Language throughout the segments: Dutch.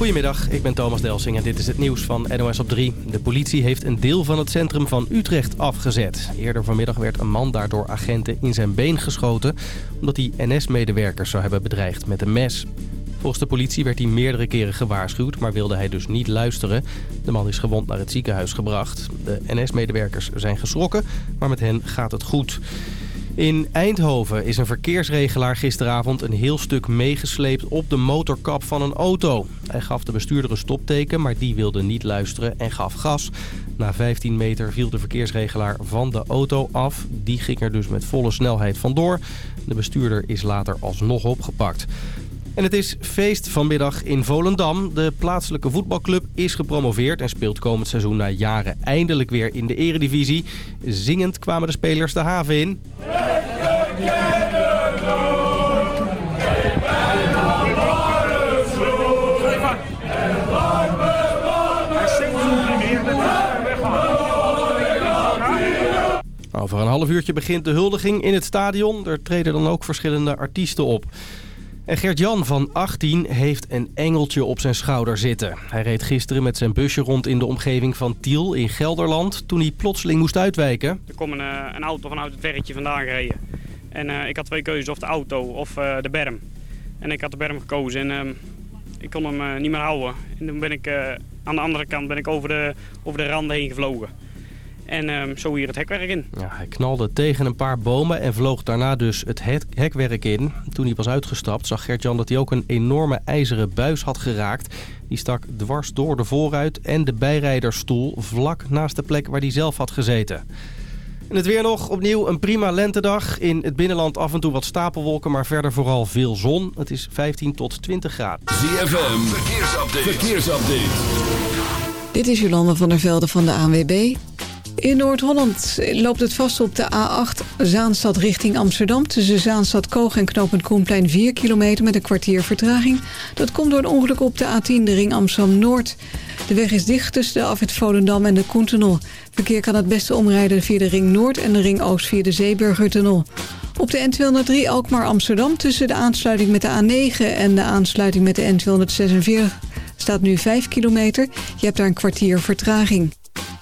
Goedemiddag, ik ben Thomas Delsing en dit is het nieuws van NOS op 3. De politie heeft een deel van het centrum van Utrecht afgezet. Eerder vanmiddag werd een man daardoor agenten in zijn been geschoten... omdat hij NS-medewerkers zou hebben bedreigd met een mes. Volgens de politie werd hij meerdere keren gewaarschuwd, maar wilde hij dus niet luisteren. De man is gewond naar het ziekenhuis gebracht. De NS-medewerkers zijn geschrokken, maar met hen gaat het goed. In Eindhoven is een verkeersregelaar gisteravond een heel stuk meegesleept op de motorkap van een auto. Hij gaf de bestuurder een stopteken, maar die wilde niet luisteren en gaf gas. Na 15 meter viel de verkeersregelaar van de auto af. Die ging er dus met volle snelheid vandoor. De bestuurder is later alsnog opgepakt. En het is feest vanmiddag in Volendam. De plaatselijke voetbalclub is gepromoveerd en speelt komend seizoen na jaren eindelijk weer in de eredivisie. Zingend kwamen de spelers de haven in. Over een half uurtje begint de huldiging in het stadion. Er treden dan ook verschillende artiesten op. En Gert-Jan van 18 heeft een engeltje op zijn schouder zitten. Hij reed gisteren met zijn busje rond in de omgeving van Tiel in Gelderland... toen hij plotseling moest uitwijken. Er kwam een, eh, een auto vanuit het werkje vandaan gereden. En eh, ik had twee keuzes, of de auto of uh, de berm. En ik had de berm gekozen en uh, ik kon hem niet meer houden. En toen ben ik aan de andere kant ben ik over de, over de randen heen gevlogen. En um, zo hier het hekwerk in. Ja, hij knalde tegen een paar bomen en vloog daarna dus het hekwerk in. Toen hij was uitgestapt zag Gert-Jan dat hij ook een enorme ijzeren buis had geraakt. Die stak dwars door de voorruit en de bijrijdersstoel vlak naast de plek waar hij zelf had gezeten. En het weer nog. Opnieuw een prima lentedag. In het binnenland af en toe wat stapelwolken, maar verder vooral veel zon. Het is 15 tot 20 graden. ZFM, verkeersupdate. verkeersupdate. Dit is Jolanda van der Velde van de ANWB. In Noord-Holland loopt het vast op de A8 Zaanstad richting Amsterdam. Tussen Zaanstad Koog en knooppunt Koenplein 4 kilometer met een kwartier vertraging. Dat komt door een ongeluk op de A10, de ring Amsterdam-Noord. De weg is dicht tussen de afwit Volendam en de Koentunnel. Verkeer kan het beste omrijden via de ring Noord en de ring Oost via de Zeeburgertunnel. Op de N203 Alkmaar-Amsterdam tussen de aansluiting met de A9 en de aansluiting met de N246 staat nu 5 kilometer. Je hebt daar een kwartier vertraging.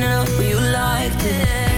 know you liked it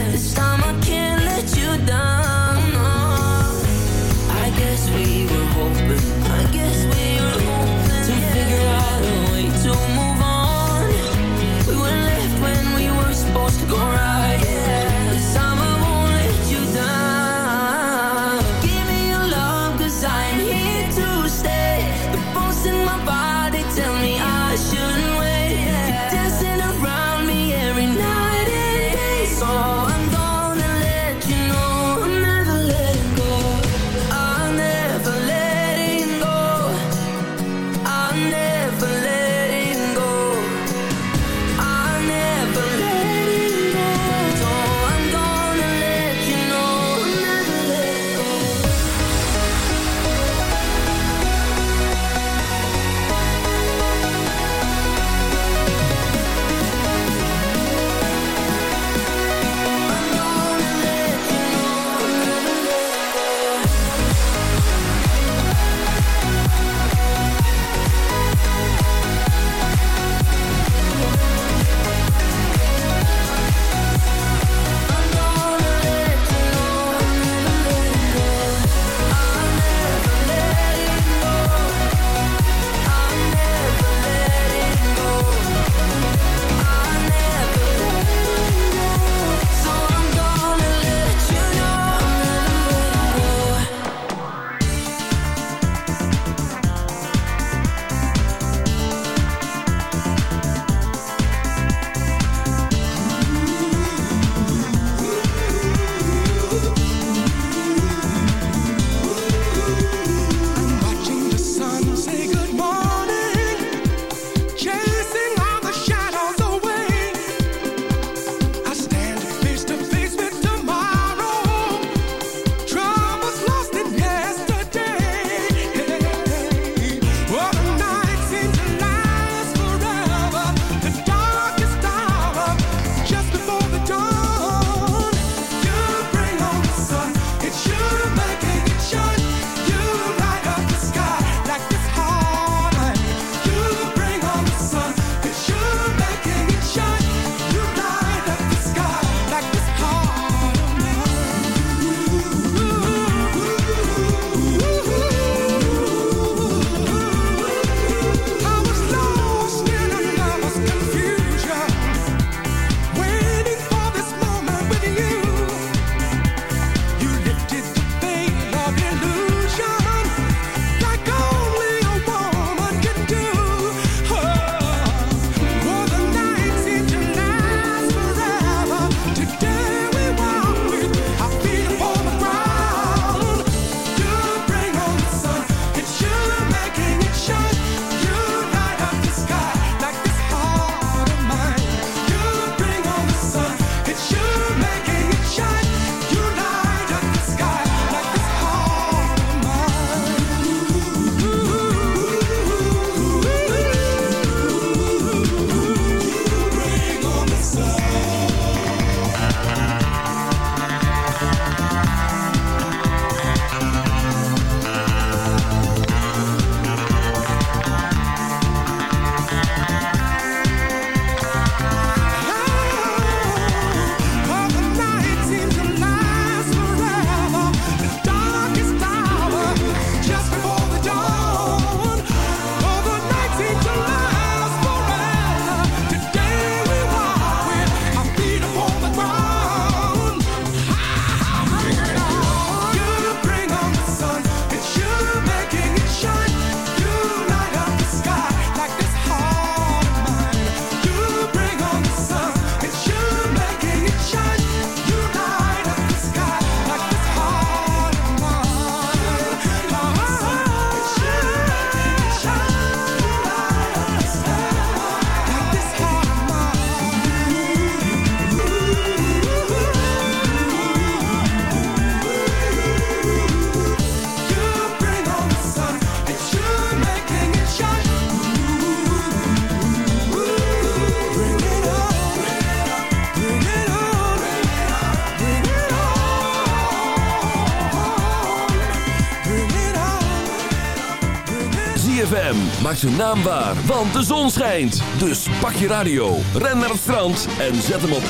zijn naam want de zon schijnt. Dus pak je radio, ren naar het strand en zet hem op 106.9.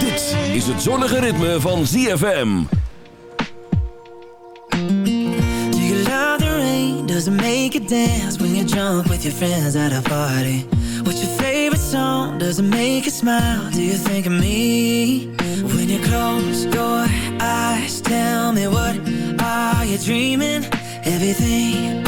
Dit is het zonnige ritme van ZFM. Do you love the rain? Does it make you dance when you're drunk with your friends at a party? What's your favorite song? Does it make it smile? Do you think of me? When you close your eyes, tell me what are you dreaming? everything.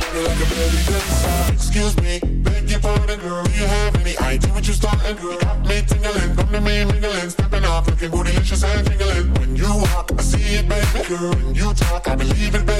Like a belly dancer. Excuse me, beg your pardon, girl. Do you have any idea what you're starting, girl? Got me tingling, come to me mingling, stepping off, looking bootylicious and tingling. When you walk, I see it, baby, girl. When you talk, I believe it, baby,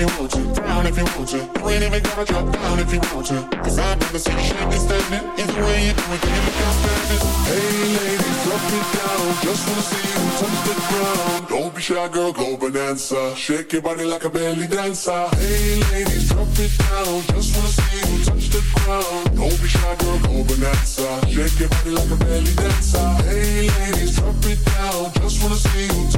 if you want to, down if you want to. You ain't even gotta drop down if you want to. Cause I've never you shaking standing. Either way you do it, you look outstanding? Hey ladies, drop it down. Just wanna see you touch the ground. Don't be shy, girl, go bonanza. Shake your body like a belly dancer. Hey ladies, drop it down. Just wanna see you touch the ground. Don't be shy, girl, go bonanza. Shake your body like a belly dancer. Hey ladies, drop it down. Just wanna see you touch